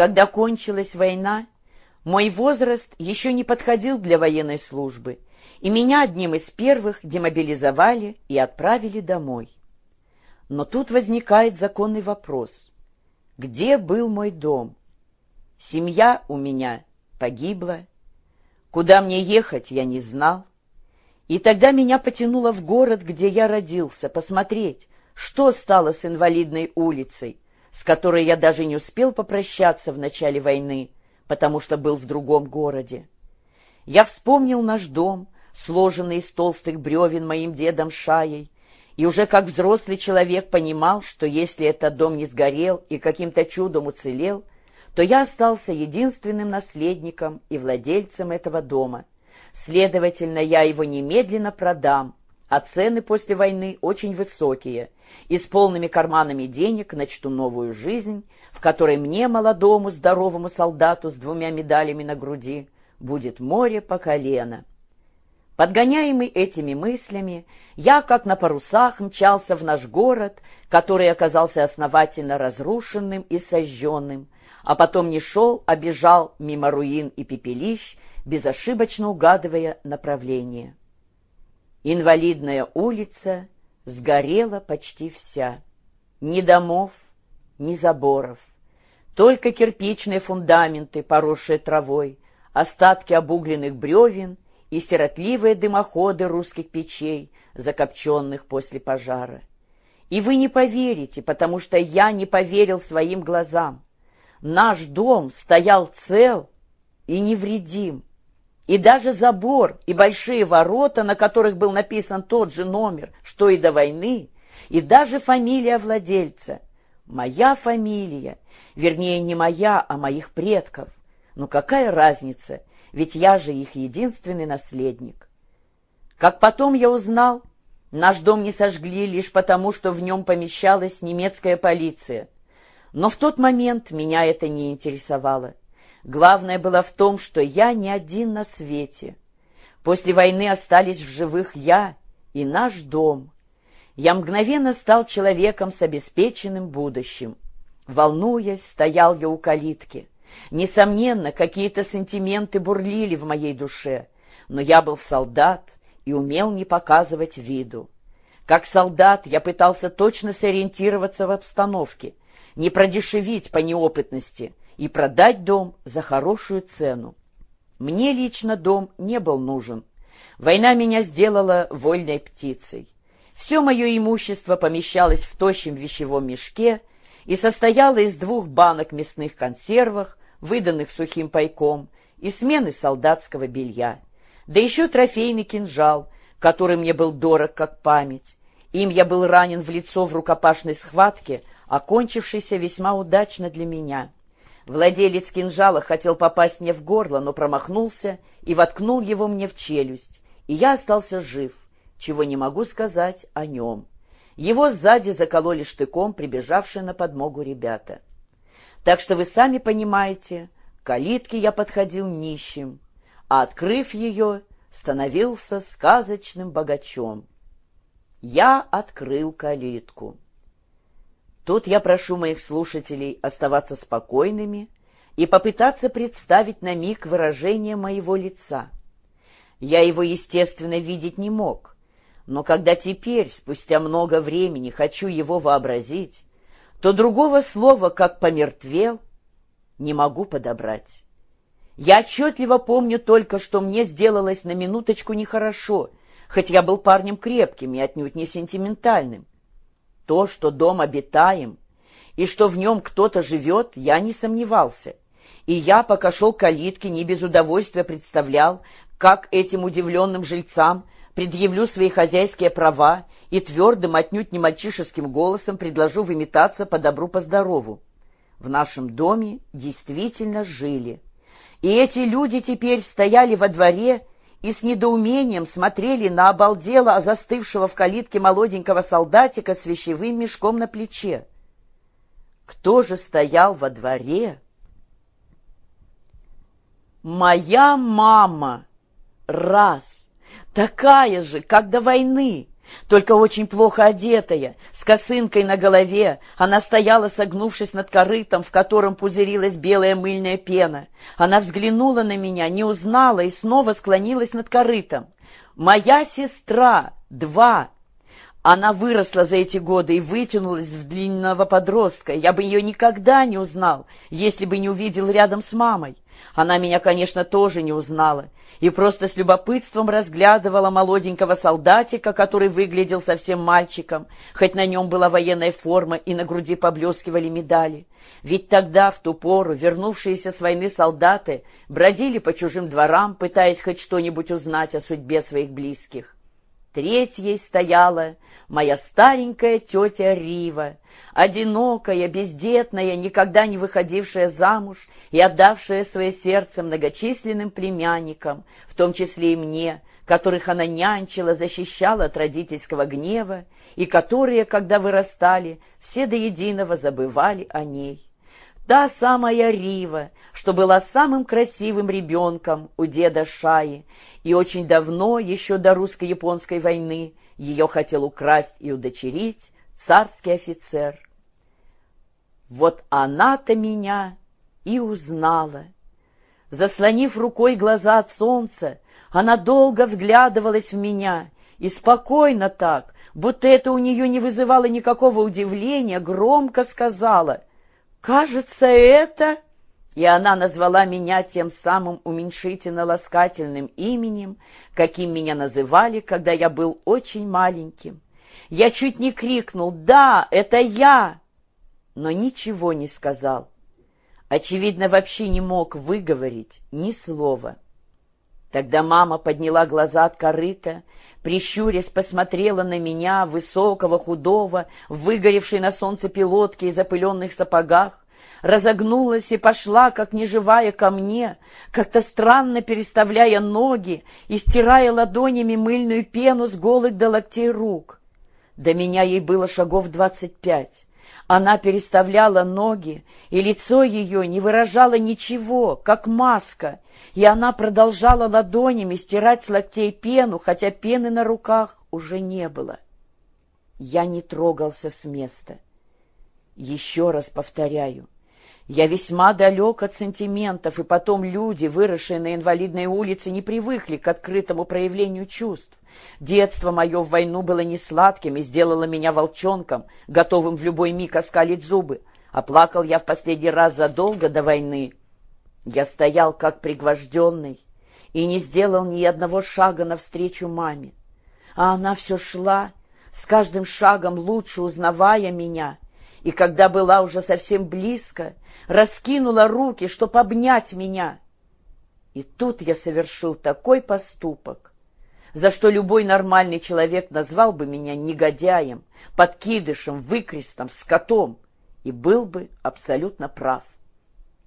Когда кончилась война, мой возраст еще не подходил для военной службы, и меня одним из первых демобилизовали и отправили домой. Но тут возникает законный вопрос. Где был мой дом? Семья у меня погибла. Куда мне ехать, я не знал. И тогда меня потянуло в город, где я родился, посмотреть, что стало с инвалидной улицей, с которой я даже не успел попрощаться в начале войны, потому что был в другом городе. Я вспомнил наш дом, сложенный из толстых бревен моим дедом Шаей, и уже как взрослый человек понимал, что если этот дом не сгорел и каким-то чудом уцелел, то я остался единственным наследником и владельцем этого дома. Следовательно, я его немедленно продам, а цены после войны очень высокие, и с полными карманами денег начну новую жизнь, в которой мне, молодому здоровому солдату с двумя медалями на груди, будет море по колено. Подгоняемый этими мыслями, я, как на парусах, мчался в наш город, который оказался основательно разрушенным и сожженным, а потом не шел, а бежал мимо руин и пепелищ, безошибочно угадывая направление. Инвалидная улица сгорела почти вся. Ни домов, ни заборов. Только кирпичные фундаменты, поросшие травой, остатки обугленных бревен и сиротливые дымоходы русских печей, закопченных после пожара. И вы не поверите, потому что я не поверил своим глазам. Наш дом стоял цел и невредим. И даже забор и большие ворота, на которых был написан тот же номер, что и до войны, и даже фамилия владельца. Моя фамилия, вернее, не моя, а моих предков. Ну какая разница, ведь я же их единственный наследник. Как потом я узнал, наш дом не сожгли лишь потому, что в нем помещалась немецкая полиция – но в тот момент меня это не интересовало. Главное было в том, что я не один на свете. После войны остались в живых я и наш дом. Я мгновенно стал человеком с обеспеченным будущим. Волнуясь, стоял я у калитки. Несомненно, какие-то сантименты бурлили в моей душе, но я был солдат и умел не показывать виду. Как солдат я пытался точно сориентироваться в обстановке, не продешевить по неопытности и продать дом за хорошую цену. Мне лично дом не был нужен. Война меня сделала вольной птицей. Все мое имущество помещалось в тощем вещевом мешке и состояло из двух банок мясных консервов, выданных сухим пайком, и смены солдатского белья. Да еще трофейный кинжал, который мне был дорог как память. Им я был ранен в лицо в рукопашной схватке, окончившийся весьма удачно для меня. Владелец кинжала хотел попасть мне в горло, но промахнулся и воткнул его мне в челюсть, и я остался жив, чего не могу сказать о нем. Его сзади закололи штыком прибежавшие на подмогу ребята. Так что вы сами понимаете, к калитке я подходил нищим, а, открыв ее, становился сказочным богачом. Я открыл калитку. Тут я прошу моих слушателей оставаться спокойными и попытаться представить на миг выражение моего лица. Я его, естественно, видеть не мог, но когда теперь, спустя много времени, хочу его вообразить, то другого слова, как «помертвел», не могу подобрать. Я отчетливо помню только, что мне сделалось на минуточку нехорошо, хоть я был парнем крепким и отнюдь не сентиментальным. То, что дом обитаем, и что в нем кто-то живет, я не сомневался. И я, пока шел к калитке, не без удовольствия представлял, как этим удивленным жильцам предъявлю свои хозяйские права и твердым, отнюдь не мальчишеским голосом предложу выметаться по добру, по здорову. В нашем доме действительно жили. И эти люди теперь стояли во дворе и с недоумением смотрели на обалдело застывшего в калитке молоденького солдатика с вещевым мешком на плече. Кто же стоял во дворе? Моя мама! Раз! Такая же, как до войны! Только очень плохо одетая, с косынкой на голове. Она стояла, согнувшись над корытом, в котором пузырилась белая мыльная пена. Она взглянула на меня, не узнала и снова склонилась над корытом. «Моя сестра! Два!» Она выросла за эти годы и вытянулась в длинного подростка. Я бы ее никогда не узнал, если бы не увидел рядом с мамой. Она меня, конечно, тоже не узнала и просто с любопытством разглядывала молоденького солдатика, который выглядел совсем мальчиком, хоть на нем была военная форма и на груди поблескивали медали. Ведь тогда, в ту пору, вернувшиеся с войны солдаты бродили по чужим дворам, пытаясь хоть что-нибудь узнать о судьбе своих близких. Третьей стояла моя старенькая тетя Рива, одинокая, бездетная, никогда не выходившая замуж и отдавшая свое сердце многочисленным племянникам, в том числе и мне, которых она нянчила, защищала от родительского гнева, и которые, когда вырастали, все до единого забывали о ней. Та самая Рива, что была самым красивым ребенком у деда Шаи, и очень давно, еще до русско-японской войны, ее хотел украсть и удочерить царский офицер. Вот она-то меня и узнала. Заслонив рукой глаза от солнца, она долго вглядывалась в меня и спокойно так, будто это у нее не вызывало никакого удивления, громко сказала — «Кажется, это...» И она назвала меня тем самым уменьшительно-ласкательным именем, каким меня называли, когда я был очень маленьким. Я чуть не крикнул «Да, это я!» но ничего не сказал. Очевидно, вообще не мог выговорить ни слова. Тогда мама подняла глаза от корыта, прищурясь, посмотрела на меня, высокого, худого, выгоревшей на солнце пилотки и запыленных сапогах, разогнулась и пошла, как неживая, ко мне, как-то странно переставляя ноги и стирая ладонями мыльную пену с голых до локтей рук. До меня ей было шагов двадцать пять. Она переставляла ноги, и лицо ее не выражало ничего, как маска, и она продолжала ладонями стирать с локтей пену, хотя пены на руках уже не было. Я не трогался с места. Еще раз повторяю, я весьма далек от сантиментов, и потом люди, выросшие на инвалидной улице, не привыкли к открытому проявлению чувств. Детство мое в войну было не сладким и сделало меня волчонком, готовым в любой миг оскалить зубы. Оплакал я в последний раз задолго до войны. Я стоял как пригвожденный и не сделал ни одного шага навстречу маме. А она все шла, с каждым шагом лучше узнавая меня — и когда была уже совсем близко, раскинула руки, чтоб обнять меня. И тут я совершил такой поступок, за что любой нормальный человек назвал бы меня негодяем, подкидышем, выкрестом, скотом, и был бы абсолютно прав.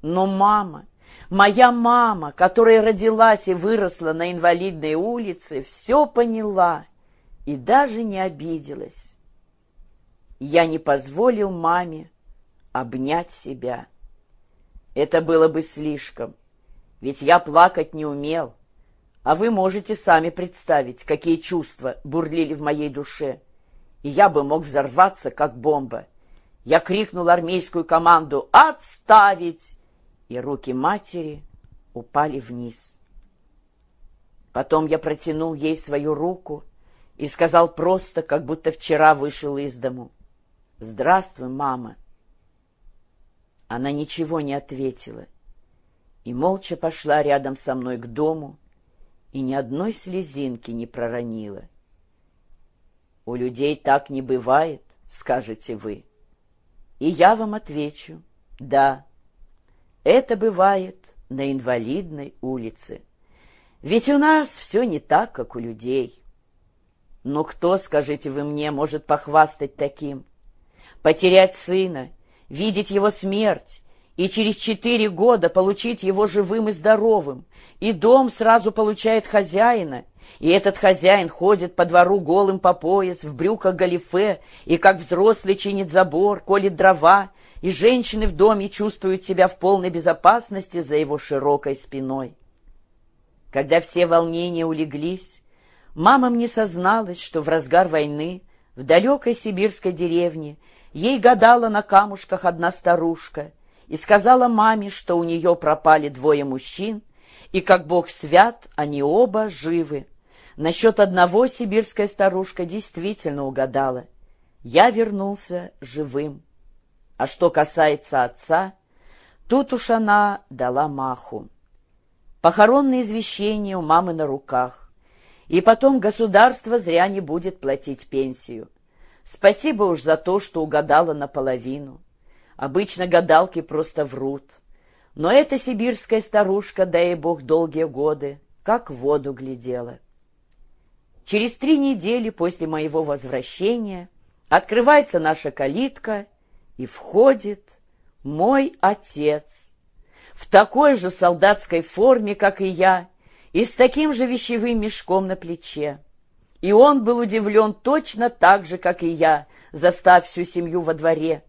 Но мама, моя мама, которая родилась и выросла на инвалидной улице, все поняла и даже не обиделась я не позволил маме обнять себя. Это было бы слишком, ведь я плакать не умел, а вы можете сами представить, какие чувства бурлили в моей душе, и я бы мог взорваться, как бомба. Я крикнул армейскую команду «Отставить!» и руки матери упали вниз. Потом я протянул ей свою руку и сказал просто, как будто вчера вышел из дому. «Здравствуй, мама!» Она ничего не ответила и молча пошла рядом со мной к дому и ни одной слезинки не проронила. «У людей так не бывает», — скажете вы. И я вам отвечу, да, это бывает на инвалидной улице. Ведь у нас все не так, как у людей. Но кто, скажите вы мне, может похвастать таким? Потерять сына, видеть его смерть и через четыре года получить его живым и здоровым, и дом сразу получает хозяина, и этот хозяин ходит по двору голым по пояс, в брюках галифе, и как взрослый чинит забор, колет дрова, и женщины в доме чувствуют себя в полной безопасности за его широкой спиной. Когда все волнения улеглись, Мама мне созналась, что в разгар войны в далекой сибирской деревне ей гадала на камушках одна старушка и сказала маме, что у нее пропали двое мужчин, и, как Бог свят, они оба живы. Насчет одного сибирская старушка действительно угадала. Я вернулся живым. А что касается отца, тут уж она дала маху. Похоронное извещение у мамы на руках. И потом государство зря не будет платить пенсию. Спасибо уж за то, что угадала наполовину. Обычно гадалки просто врут. Но эта сибирская старушка, дай бог долгие годы, как в воду глядела. Через три недели после моего возвращения открывается наша калитка, и входит мой отец в такой же солдатской форме, как и я, и с таким же вещевым мешком на плече. И он был удивлен точно так же, как и я, застав всю семью во дворе.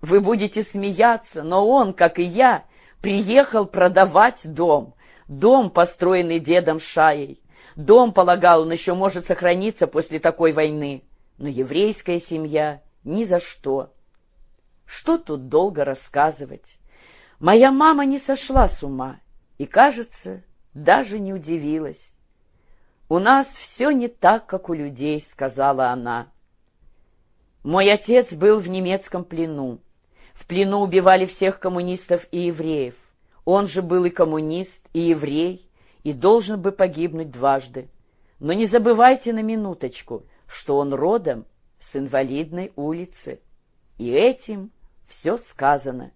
Вы будете смеяться, но он, как и я, приехал продавать дом. Дом, построенный дедом Шаей. Дом, полагал, он еще может сохраниться после такой войны. Но еврейская семья ни за что. Что тут долго рассказывать? Моя мама не сошла с ума и, кажется, даже не удивилась. «У нас все не так, как у людей», — сказала она. Мой отец был в немецком плену. В плену убивали всех коммунистов и евреев. Он же был и коммунист, и еврей, и должен бы погибнуть дважды. Но не забывайте на минуточку, что он родом с инвалидной улицы. И этим все сказано.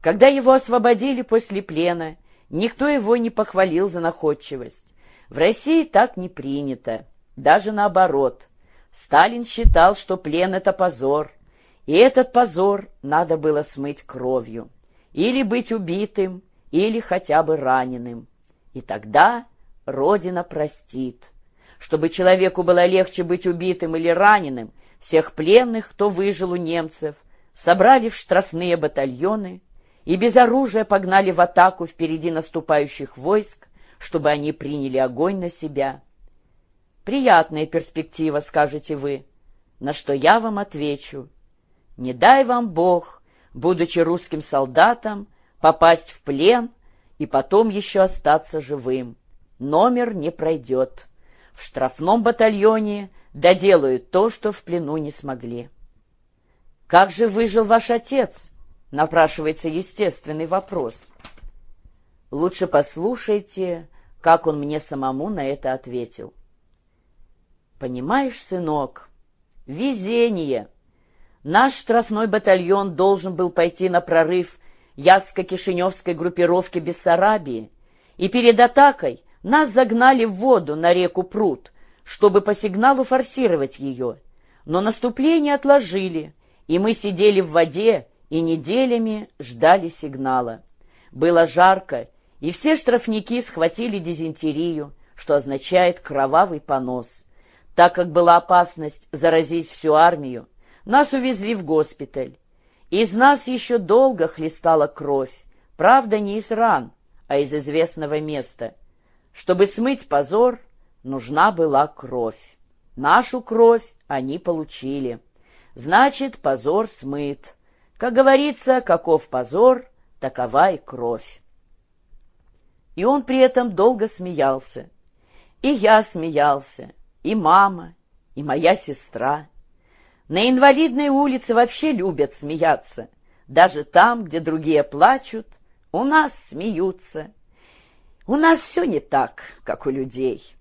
Когда его освободили после плена, Никто его не похвалил за находчивость. В России так не принято, даже наоборот. Сталин считал, что плен — это позор, и этот позор надо было смыть кровью. Или быть убитым, или хотя бы раненым. И тогда Родина простит. Чтобы человеку было легче быть убитым или раненым, всех пленных, кто выжил у немцев, собрали в штрафные батальоны — и без оружия погнали в атаку впереди наступающих войск, чтобы они приняли огонь на себя. Приятная перспектива, скажете вы, на что я вам отвечу. Не дай вам Бог, будучи русским солдатом, попасть в плен и потом еще остаться живым. Номер не пройдет. В штрафном батальоне доделают то, что в плену не смогли. «Как же выжил ваш отец?» Напрашивается естественный вопрос. Лучше послушайте, как он мне самому на это ответил. Понимаешь, сынок, везение. Наш штрафной батальон должен был пойти на прорыв Яско-Кишиневской группировки Бессарабии, и перед атакой нас загнали в воду на реку Прут, чтобы по сигналу форсировать ее. Но наступление отложили, и мы сидели в воде и неделями ждали сигнала. Было жарко, и все штрафники схватили дизентерию, что означает кровавый понос. Так как была опасность заразить всю армию, нас увезли в госпиталь. Из нас еще долго хлестала кровь, правда, не из ран, а из известного места. Чтобы смыть позор, нужна была кровь. Нашу кровь они получили. Значит, позор смыт. Как говорится, каков позор, такова и кровь. И он при этом долго смеялся. И я смеялся, и мама, и моя сестра. На инвалидной улице вообще любят смеяться. Даже там, где другие плачут, у нас смеются. У нас все не так, как у людей.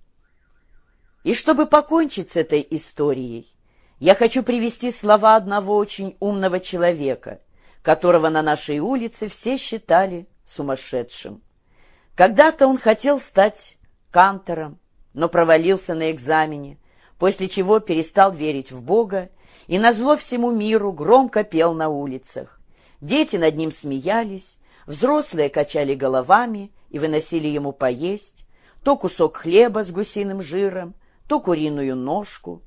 И чтобы покончить с этой историей, я хочу привести слова одного очень умного человека, которого на нашей улице все считали сумасшедшим. Когда-то он хотел стать кантором, но провалился на экзамене, после чего перестал верить в Бога и назло всему миру громко пел на улицах. Дети над ним смеялись, взрослые качали головами и выносили ему поесть, то кусок хлеба с гусиным жиром, то куриную ножку,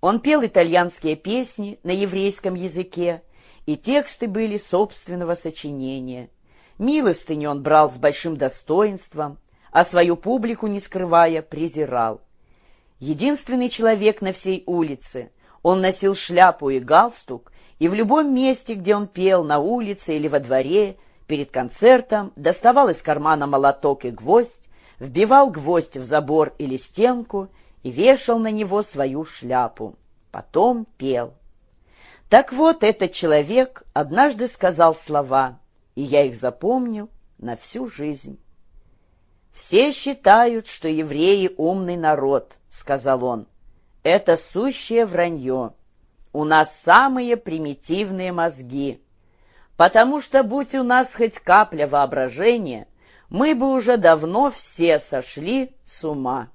он пел итальянские песни на еврейском языке, и тексты были собственного сочинения. Милостыни он брал с большим достоинством, а свою публику, не скрывая, презирал. Единственный человек на всей улице. Он носил шляпу и галстук, и в любом месте, где он пел, на улице или во дворе, перед концертом, доставал из кармана молоток и гвоздь, вбивал гвоздь в забор или стенку и вешал на него свою шляпу. Потом пел. Так вот, этот человек однажды сказал слова, и я их запомнил на всю жизнь. «Все считают, что евреи умный народ», — сказал он. «Это сущее вранье. У нас самые примитивные мозги. Потому что, будь у нас хоть капля воображения, мы бы уже давно все сошли с ума».